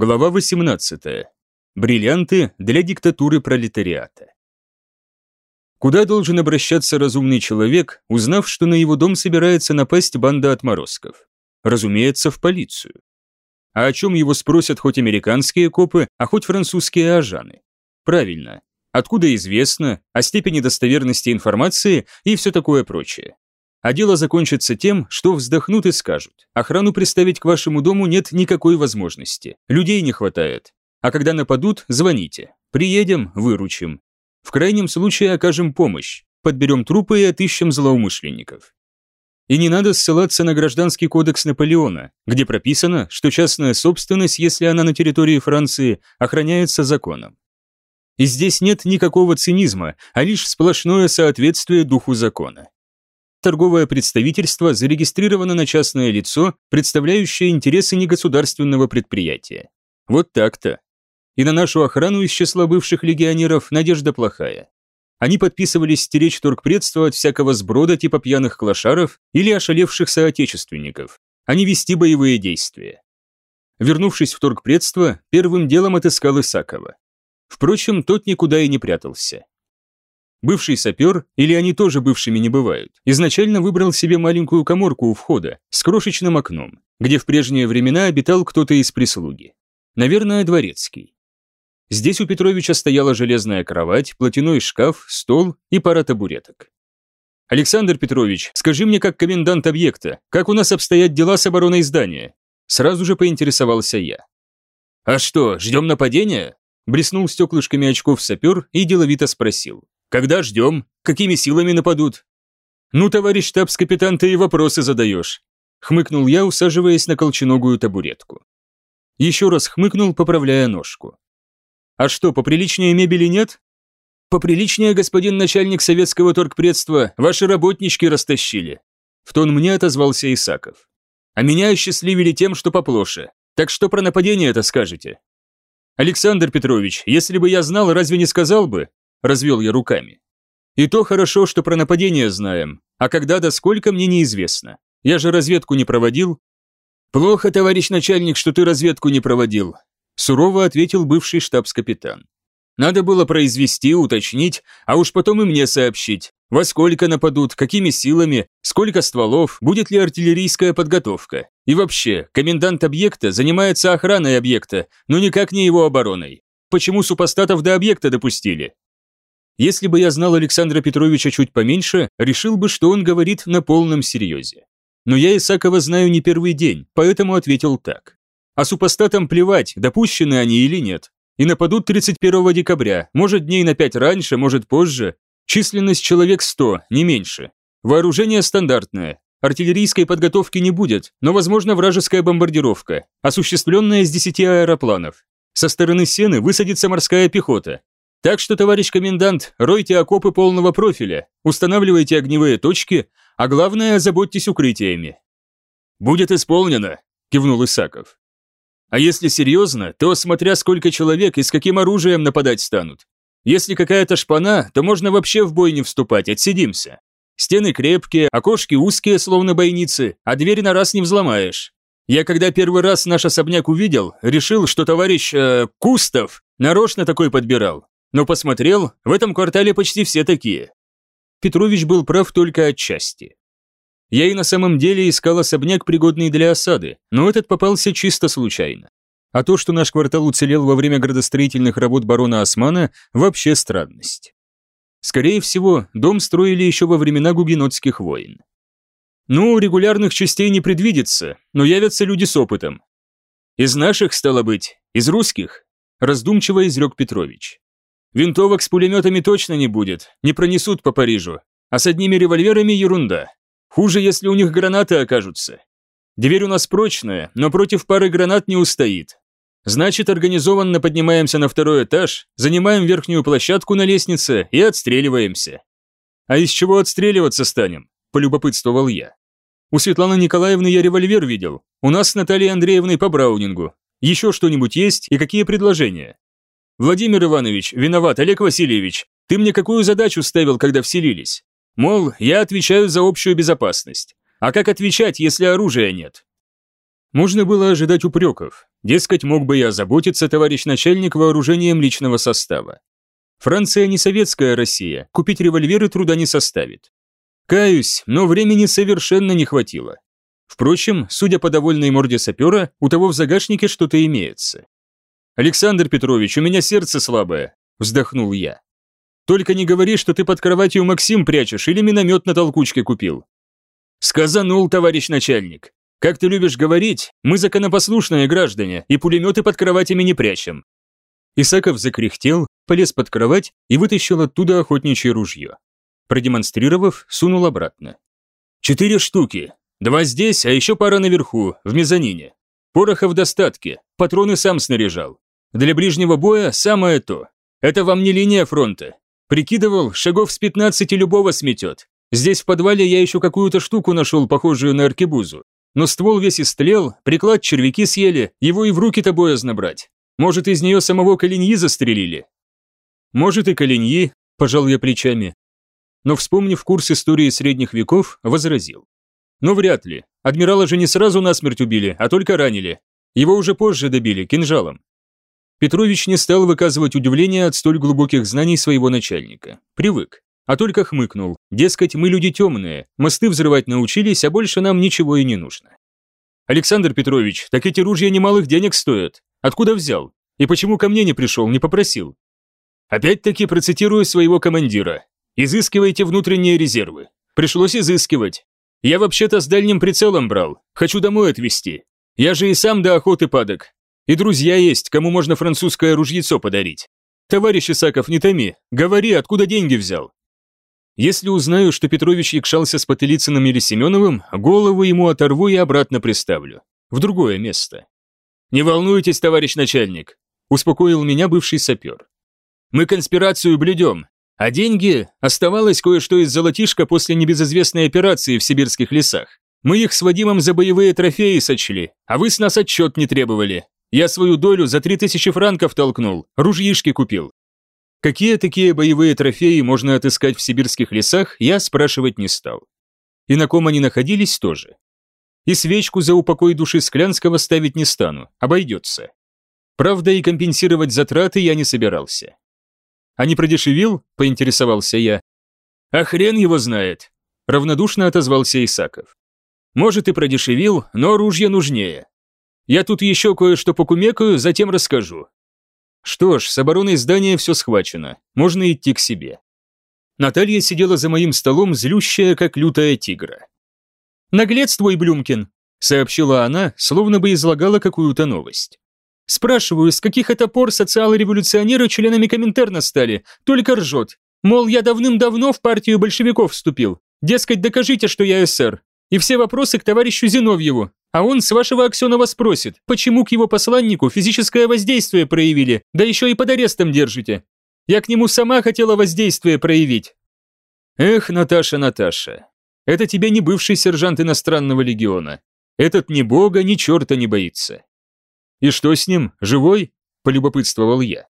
Глава 18. Бриллианты для диктатуры пролетариата. Куда должен обращаться разумный человек, узнав, что на его дом собирается напасть банда отморозков? Разумеется, в полицию. А о чем его спросят хоть американские копы, а хоть французские ажаны? Правильно. Откуда известно, о степени достоверности информации и все такое прочее. А дело закончится тем, что вздохнут и скажут. Охрану приставить к вашему дому нет никакой возможности. Людей не хватает. А когда нападут, звоните. Приедем, выручим. В крайнем случае окажем помощь. Подберем трупы и отыщем злоумышленников. И не надо ссылаться на гражданский кодекс Наполеона, где прописано, что частная собственность, если она на территории Франции, охраняется законом. И здесь нет никакого цинизма, а лишь сплошное соответствие духу закона торговое представительство зарегистрировано на частное лицо, представляющее интересы негосударственного предприятия. Вот так-то. И на нашу охрану из числа бывших легионеров надежда плохая. Они подписывались стеречь торгпредство от всякого сброда типа пьяных клошаров или ошалевших соотечественников, а не вести боевые действия. Вернувшись в торгпредство, первым делом отыскал Исакова. Впрочем, тот никуда и не прятался. Бывший сапер, или они тоже бывшими не бывают, изначально выбрал себе маленькую коморку у входа с крошечным окном, где в прежние времена обитал кто-то из прислуги. Наверное, дворецкий. Здесь у Петровича стояла железная кровать, платяной шкаф, стол и пара табуреток. «Александр Петрович, скажи мне как комендант объекта, как у нас обстоят дела с обороной здания?» Сразу же поинтересовался я. «А что, ждем нападения?» Блеснул стеклышками очков сапер и деловито спросил. Когда ждем? Какими силами нападут?» «Ну, товарищ штабс-капитан, ты и вопросы задаешь», — хмыкнул я, усаживаясь на колченогую табуретку. Еще раз хмыкнул, поправляя ножку. «А что, поприличнее мебели нет?» «Поприличнее, господин начальник советского торгпредства, ваши работнички растащили», — в тон мне отозвался Исаков. «А меня осчастливили тем, что поплоше. Так что про нападение это скажете?» «Александр Петрович, если бы я знал, разве не сказал бы? Развел я руками. И то хорошо, что про нападение знаем, а когда да сколько мне неизвестно. Я же разведку не проводил. Плохо, товарищ начальник, что ты разведку не проводил, сурово ответил бывший штабс-капитан. Надо было произвести, уточнить, а уж потом и мне сообщить, во сколько нападут, какими силами, сколько стволов, будет ли артиллерийская подготовка. И вообще, комендант объекта занимается охраной объекта, но никак не его обороной. Почему супостатов до объекта допустили? Если бы я знал Александра Петровича чуть поменьше, решил бы, что он говорит на полном серьезе. Но я Исакова знаю не первый день, поэтому ответил так. А супостатам плевать, допущены они или нет. И нападут 31 декабря, может дней на 5 раньше, может позже. Численность человек 100, не меньше. Вооружение стандартное. Артиллерийской подготовки не будет, но возможно вражеская бомбардировка, осуществленная с 10 аэропланов. Со стороны Сены высадится морская пехота, так что, товарищ комендант, ройте окопы полного профиля, устанавливайте огневые точки, а главное, озаботьтесь укрытиями». «Будет исполнено», – кивнул Исаков. «А если серьезно, то смотря сколько человек и с каким оружием нападать станут. Если какая-то шпана, то можно вообще в бой не вступать, отсидимся. Стены крепкие, окошки узкие, словно бойницы, а дверь на раз не взломаешь. Я когда первый раз наш особняк увидел, решил, что товарищ э, Кустов нарочно такой подбирал. Но посмотрел, в этом квартале почти все такие. Петрович был прав только отчасти. Я и на самом деле искал особняк, пригодный для осады, но этот попался чисто случайно. А то, что наш квартал уцелел во время градостроительных работ барона Османа, вообще странность. Скорее всего, дом строили еще во времена гугенотских войн. Ну, регулярных частей не предвидится, но явятся люди с опытом. Из наших, стало быть, из русских, раздумчиво изрек Петрович. Винтовок с пулеметами точно не будет, не пронесут по Парижу. А с одними револьверами ерунда. Хуже, если у них гранаты окажутся. Дверь у нас прочная, но против пары гранат не устоит. Значит, организованно поднимаемся на второй этаж, занимаем верхнюю площадку на лестнице и отстреливаемся. А из чего отстреливаться станем? Полюбопытствовал я. У Светланы Николаевны я револьвер видел. У нас с Натальей Андреевной по Браунингу. Еще что-нибудь есть и какие предложения? «Владимир Иванович, виноват, Олег Васильевич, ты мне какую задачу ставил, когда вселились? Мол, я отвечаю за общую безопасность. А как отвечать, если оружия нет?» Можно было ожидать упреков. Дескать, мог бы я заботиться, товарищ начальник, вооружением личного состава. Франция не советская Россия, купить револьверы труда не составит. Каюсь, но времени совершенно не хватило. Впрочем, судя по довольной морде сапера, у того в загашнике что-то имеется. «Александр Петрович, у меня сердце слабое», – вздохнул я. «Только не говори, что ты под кроватью Максим прячешь или миномет на толкучке купил». «Сказанул, товарищ начальник. Как ты любишь говорить, мы законопослушные граждане и пулеметы под кроватями не прячем». Исаков закряхтел, полез под кровать и вытащил оттуда охотничье ружье. Продемонстрировав, сунул обратно. «Четыре штуки. Два здесь, а еще пара наверху, в мезонине. Пороха в достатке, патроны сам снаряжал. Для ближнего боя самое то. Это вам не линия фронта. Прикидывал, шагов с 15 любого сметет. Здесь в подвале я еще какую-то штуку нашел, похожую на аркебузу. Но ствол весь истлел, приклад червяки съели, его и в руки-то боязно брать. Может, из нее самого Калиньи застрелили? Может, и Калиньи, пожал я плечами. Но, вспомнив курс истории средних веков, возразил. Но вряд ли. Адмирала же не сразу насмерть убили, а только ранили. Его уже позже добили, кинжалом. Петрович не стал выказывать удивление от столь глубоких знаний своего начальника. Привык. А только хмыкнул. Дескать, мы люди темные, мосты взрывать научились, а больше нам ничего и не нужно. Александр Петрович, так эти ружья немалых денег стоят. Откуда взял? И почему ко мне не пришел, не попросил? Опять-таки процитирую своего командира. Изыскивайте внутренние резервы. Пришлось изыскивать. Я вообще-то с дальним прицелом брал. Хочу домой отвезти. Я же и сам до охоты падок. И друзья есть, кому можно французское ружьецо подарить. Товарищ Исаков, не томи. Говори, откуда деньги взял. Если узнаю, что Петрович якшался с Потылицыным или Семеновым, голову ему оторву и обратно приставлю. В другое место. «Не волнуйтесь, товарищ начальник», – успокоил меня бывший сапер. «Мы конспирацию блюдем, а деньги оставалось кое-что из золотишка после небезызвестной операции в сибирских лесах. Мы их с Вадимом за боевые трофеи сочли, а вы с нас отчет не требовали. Я свою долю за три тысячи франков толкнул, ружьишки купил. Какие такие боевые трофеи можно отыскать в сибирских лесах, я спрашивать не стал. И на ком они находились тоже. И свечку за упокой души Склянского ставить не стану, обойдется. Правда, и компенсировать затраты я не собирался. «А не продешевил?» – поинтересовался я. «А хрен его знает», – равнодушно отозвался Исаков. «Может и продешевил, но оружие нужнее. Я тут еще кое-что покумекаю, затем расскажу. Что ж, с обороной здания все схвачено, можно идти к себе. Наталья сидела за моим столом, злющая, как лютая тигра. «Наглец твой, Блюмкин», — сообщила она, словно бы излагала какую-то новость. «Спрашиваю, с каких это пор социал-революционеры членами Коминтерна стали? Только ржет. Мол, я давным-давно в партию большевиков вступил. Дескать, докажите, что я эсер. И все вопросы к товарищу Зиновьеву. А он с вашего Аксенова спросит, почему к его посланнику физическое воздействие проявили, да еще и под арестом держите. Я к нему сама хотела воздействие проявить. Эх, Наташа, Наташа, это тебе не бывший сержант иностранного легиона. Этот ни бога, ни черта не боится. И что с ним, живой? Полюбопытствовал я.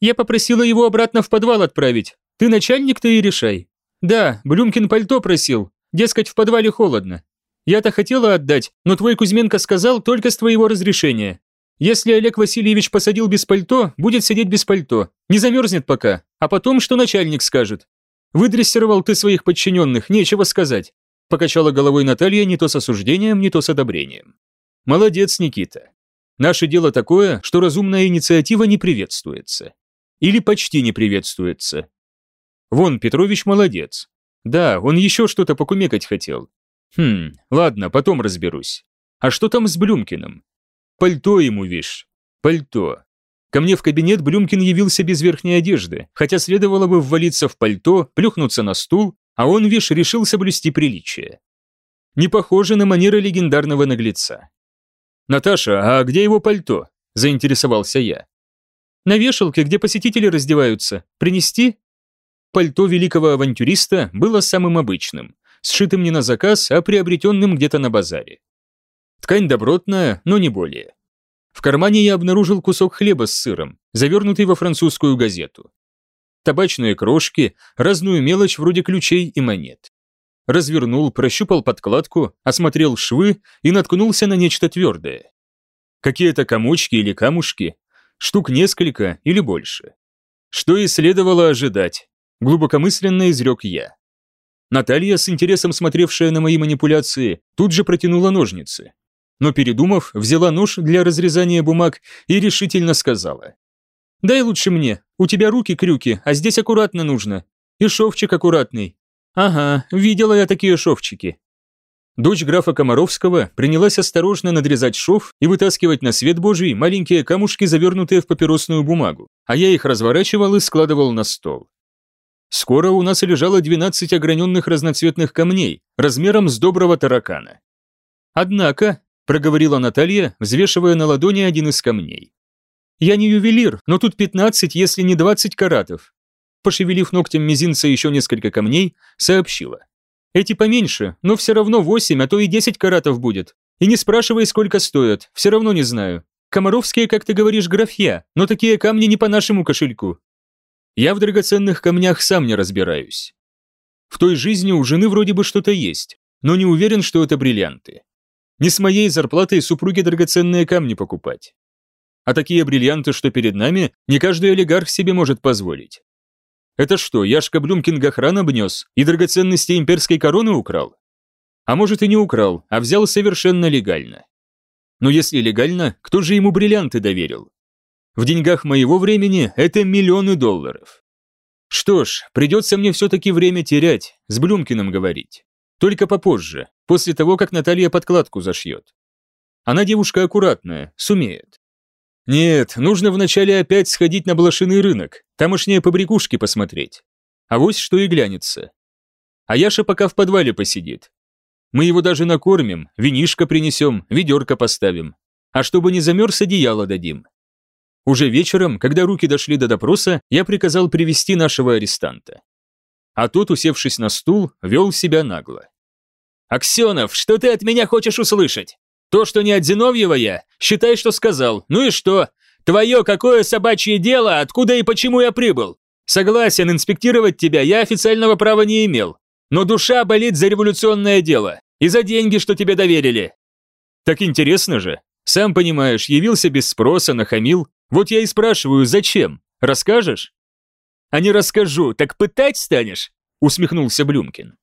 Я попросила его обратно в подвал отправить. Ты начальник, ты и решай. Да, Блюмкин пальто просил, дескать, в подвале холодно. Я-то хотела отдать, но твой Кузьменко сказал только с твоего разрешения. Если Олег Васильевич посадил без пальто, будет сидеть без пальто. Не замерзнет пока, а потом что начальник скажет. Выдрессировал ты своих подчиненных, нечего сказать. Покачала головой Наталья не то с осуждением, не то с одобрением. Молодец, Никита. Наше дело такое, что разумная инициатива не приветствуется. Или почти не приветствуется. Вон, Петрович молодец. Да, он еще что-то покумекать хотел. Хм, ладно, потом разберусь. А что там с Блюмкиным? Пальто ему, вишь. Пальто. Ко мне в кабинет Блюмкин явился без верхней одежды, хотя следовало бы ввалиться в пальто, плюхнуться на стул, а он, вишь, решил соблюсти приличие. Не похоже на манеры легендарного наглеца. «Наташа, а где его пальто?» – заинтересовался я. «На вешалке, где посетители раздеваются. Принести?» Пальто великого авантюриста было самым обычным, сшитым не на заказ, а приобретенным где-то на базаре. Ткань добротная, но не более. В кармане я обнаружил кусок хлеба с сыром, завернутый во французскую газету. Табачные крошки, разную мелочь вроде ключей и монет. развернул, прощупал подкладку, осмотрел швы и наткнулся на нечто твердое. Какие-то комочки или камушки, штук несколько или больше. Что и следовало ожидать, глубокомысленно изрек я. Наталья, с интересом смотревшая на мои манипуляции, тут же протянула ножницы. Но передумав, взяла нож для разрезания бумаг и решительно сказала. «Дай лучше мне, у тебя руки крюки, а здесь аккуратно нужно. И шовчик аккуратный. Ага, видела я такие шовчики». Дочь графа Комаровского принялась осторожно надрезать шов и вытаскивать на свет божий маленькие камушки, завернутые в папиросную бумагу, а я их разворачивал и складывал на стол. Скоро у нас лежало 12 ограненных разноцветных камней, размером с доброго таракана. «Однако», — проговорила Наталья, взвешивая на ладони один из камней. «Я не ювелир, но тут 15, если не 20 каратов». Пошевелив ногтем мизинца еще несколько камней, сообщила. «Эти поменьше, но все равно 8, а то и 10 каратов будет. И не спрашивай, сколько стоят, все равно не знаю. Комаровские, как ты говоришь, графья, но такие камни не по нашему кошельку. Я в драгоценных камнях сам не разбираюсь. В той жизни у жены вроде бы что-то есть, но не уверен, что это бриллианты. Не с моей зарплатой супруге драгоценные камни покупать. А такие бриллианты, что перед нами, не каждый олигарх себе может позволить. Это что, Яшка Блюмкин Гахран обнес и драгоценности имперской короны украл? А может и не украл, а взял совершенно легально. Но если легально, кто же ему бриллианты доверил? В деньгах моего времени это миллионы долларов. Что ж, придется мне все-таки время терять, с Блюмкиным говорить. Только попозже, после того, как Наталья подкладку зашьет. Она девушка аккуратная, сумеет. Нет, нужно вначале опять сходить на блошиный рынок, тамошние побрякушки посмотреть. А вось что и глянется. А Яша пока в подвале посидит. Мы его даже накормим, винишко принесем, ведерко поставим. А чтобы не замерз, одеяло дадим. Уже вечером, когда руки дошли до допроса, я приказал привести нашего арестанта. А тот, усевшись на стул, вел себя нагло. «Аксенов, что ты от меня хочешь услышать? То, что не от Зиновьева я, считай, что сказал. Ну и что? Твое какое собачье дело, откуда и почему я прибыл? Согласен, инспектировать тебя я официального права не имел. Но душа болит за революционное дело и за деньги, что тебе доверили». «Так интересно же. Сам понимаешь, явился без спроса, нахамил, вот я и спрашиваю, зачем? Расскажешь? А не расскажу, так пытать станешь? Усмехнулся Блюмкин.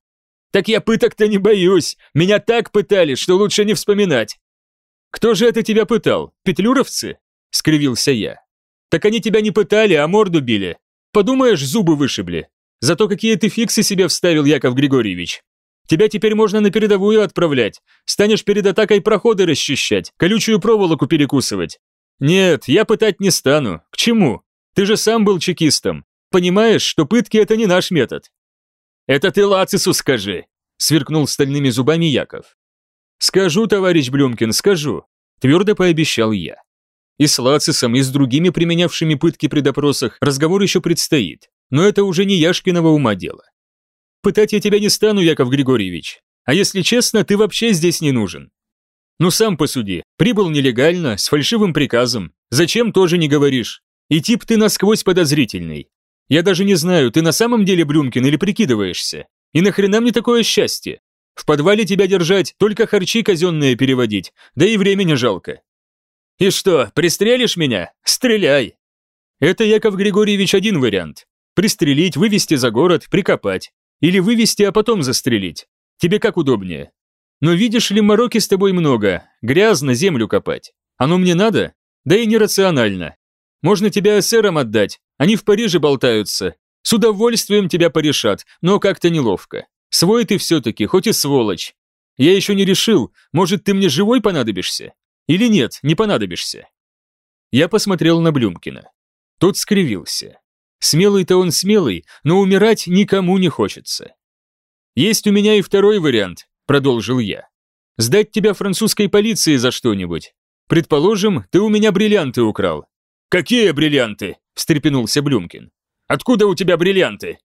Так я пыток-то не боюсь. Меня так пытали, что лучше не вспоминать. Кто же это тебя пытал? Петлюровцы? Скривился я. Так они тебя не пытали, а морду били. Подумаешь, зубы вышибли. Зато какие ты фиксы себе вставил, Яков Григорьевич. Тебя теперь можно на передовую отправлять. Станешь перед атакой проходы расчищать, колючую проволоку перекусывать. «Нет, я пытать не стану. К чему? Ты же сам был чекистом. Понимаешь, что пытки – это не наш метод». «Это ты Лацису скажи», – сверкнул стальными зубами Яков. «Скажу, товарищ Блюмкин, скажу», – твердо пообещал я. И с Лацисом, и с другими применявшими пытки при допросах разговор еще предстоит, но это уже не Яшкиного ума дело. Пытать я тебя не стану, Яков Григорьевич, а если честно, ты вообще здесь не нужен. Ну сам посуди, прибыл нелегально, с фальшивым приказом. Зачем тоже не говоришь? И тип ты насквозь подозрительный. Я даже не знаю, ты на самом деле Блюмкин или прикидываешься? И нахрена мне такое счастье? В подвале тебя держать, только харчи казенные переводить, да и времени жалко. И что, пристрелишь меня? Стреляй! Это, Яков Григорьевич, один вариант. Пристрелить, вывести за город, прикопать. Или вывести, а потом застрелить. Тебе как удобнее? Но видишь ли, мороки с тобой много, грязно землю копать. Оно мне надо? Да и нерационально. Можно тебя эсерам отдать, они в Париже болтаются. С удовольствием тебя порешат, но как-то неловко. Свой ты все-таки, хоть и сволочь. Я еще не решил, может, ты мне живой понадобишься? Или нет, не понадобишься?» Я посмотрел на Блюмкина. Тот скривился. Смелый-то он смелый, но умирать никому не хочется. Есть у меня и второй вариант, продолжил я. «Сдать тебя французской полиции за что-нибудь. Предположим, ты у меня бриллианты украл». «Какие бриллианты?» – встрепенулся Блюмкин. «Откуда у тебя бриллианты?»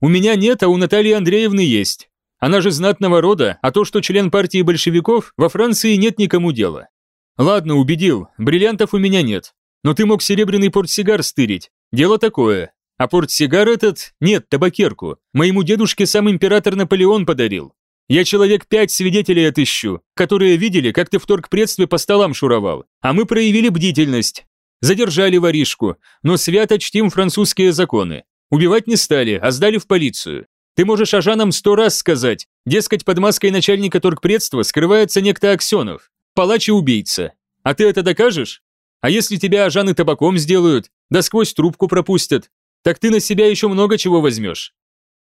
«У меня нет, а у Натальи Андреевны есть. Она же знатного рода, а то, что член партии большевиков, во Франции нет никому дела. Ладно, убедил, бриллиантов у меня нет. Но ты мог серебряный портсигар стырить. Дело такое. А портсигар этот, нет, табакерку, моему дедушке сам император Наполеон подарил. Я человек пять свидетелей отыщу, которые видели, как ты в торгпредстве по столам шуровал, а мы проявили бдительность. Задержали воришку, но свято чтим французские законы. Убивать не стали, а сдали в полицию. Ты можешь Ажанам сто раз сказать, дескать, под маской начальника торгпредства скрывается некто Аксенов, палач и убийца. А ты это докажешь? А если тебя Ажаны табаком сделают, да сквозь трубку пропустят, так ты на себя еще много чего возьмешь.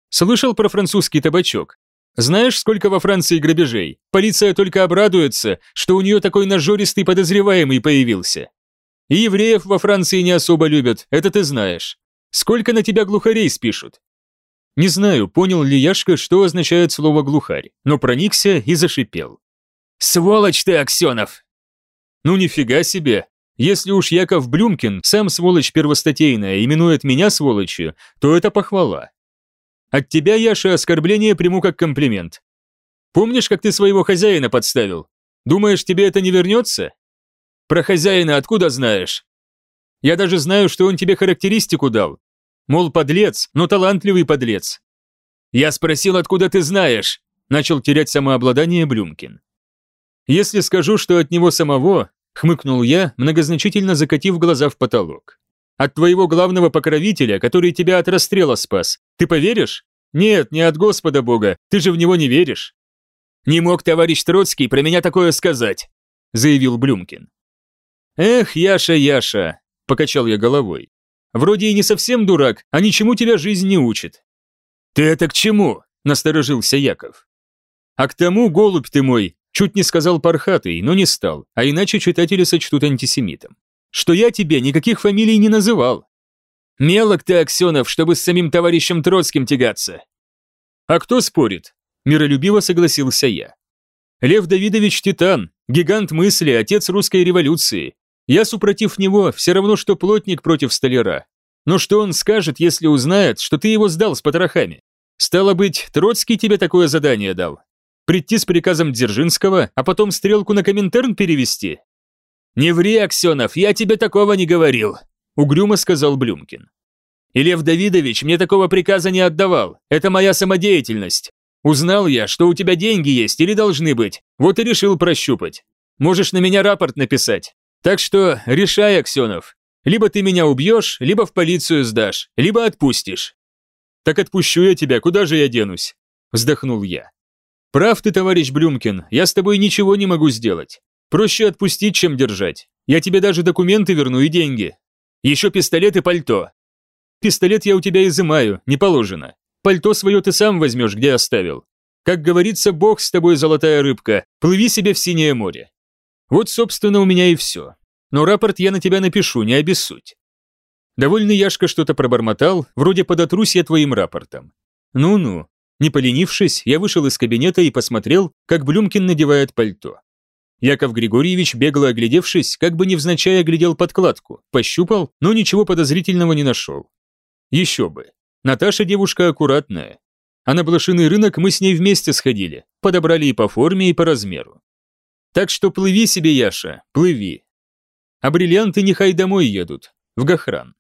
Слышал про французский табачок? Знаешь, сколько во Франции грабежей? Полиция только обрадуется, что у нее такой нажористый подозреваемый появился. И евреев во Франции не особо любят, это ты знаешь. Сколько на тебя глухарей спишут? Не знаю, понял ли Яшка, что означает слово «глухарь», но проникся и зашипел. «Сволочь ты, Аксенов!» «Ну нифига себе! Если уж Яков Блюмкин, сам сволочь первостатейная, именует меня сволочью, то это похвала. От тебя, Яша, оскорбление приму как комплимент. Помнишь, как ты своего хозяина подставил? Думаешь, тебе это не вернется? Про хозяина откуда знаешь? Я даже знаю, что он тебе характеристику дал. Мол, подлец, но талантливый подлец. Я спросил, откуда ты знаешь? Начал терять самообладание Блюмкин. Если скажу, что от него самого, хмыкнул я, многозначительно закатив глаза в потолок. От твоего главного покровителя, который тебя от расстрела спас. Ты поверишь? Нет, не от Господа Бога, ты же в него не веришь. Не мог товарищ Троцкий про меня такое сказать, заявил Блюмкин. Эх, Яша, Яша, покачал я головой. Вроде и не совсем дурак, а ничему тебя жизнь не учит. Ты это к чему? насторожился Яков. А к тому, голубь ты мой, чуть не сказал пархатый, но не стал, а иначе читатели сочтут антисемитом что я тебе никаких фамилий не называл. Мелок ты, Аксенов, чтобы с самим товарищем Троцким тягаться. А кто спорит? Миролюбиво согласился я. Лев Давидович Титан, гигант мысли, отец русской революции. Я, супротив него, все равно, что плотник против столяра. Но что он скажет, если узнает, что ты его сдал с потрохами? Стало быть, Троцкий тебе такое задание дал. Прийти с приказом Дзержинского, а потом стрелку на Коминтерн перевести? «Не ври, Аксенов, я тебе такого не говорил», – угрюмо сказал Блюмкин. «И Лев Давидович мне такого приказа не отдавал, это моя самодеятельность. Узнал я, что у тебя деньги есть или должны быть, вот и решил прощупать. Можешь на меня рапорт написать. Так что решай, Аксенов. Либо ты меня убьешь, либо в полицию сдашь, либо отпустишь». «Так отпущу я тебя, куда же я денусь?» – вздохнул я. «Прав ты, товарищ Блюмкин, я с тобой ничего не могу сделать. Проще отпустить, чем держать. Я тебе даже документы верну и деньги. Еще пистолет и пальто. Пистолет я у тебя изымаю, не положено. Пальто свое ты сам возьмешь, где оставил. Как говорится, бог с тобой, золотая рыбка, плыви себе в синее море. Вот, собственно, у меня и все. Но рапорт я на тебя напишу, не обессудь. Довольный Яшка что-то пробормотал, вроде подотрусь я твоим рапортом. Ну-ну. Не поленившись, я вышел из кабинета и посмотрел, как Блюмкин надевает пальто. Яков Григорьевич, бегло оглядевшись, как бы невзначай оглядел подкладку, пощупал, но ничего подозрительного не нашел. Еще бы. Наташа девушка аккуратная. А на блошиный рынок мы с ней вместе сходили, подобрали и по форме, и по размеру. Так что плыви себе, Яша, плыви. А бриллианты нехай домой едут, в Гахран.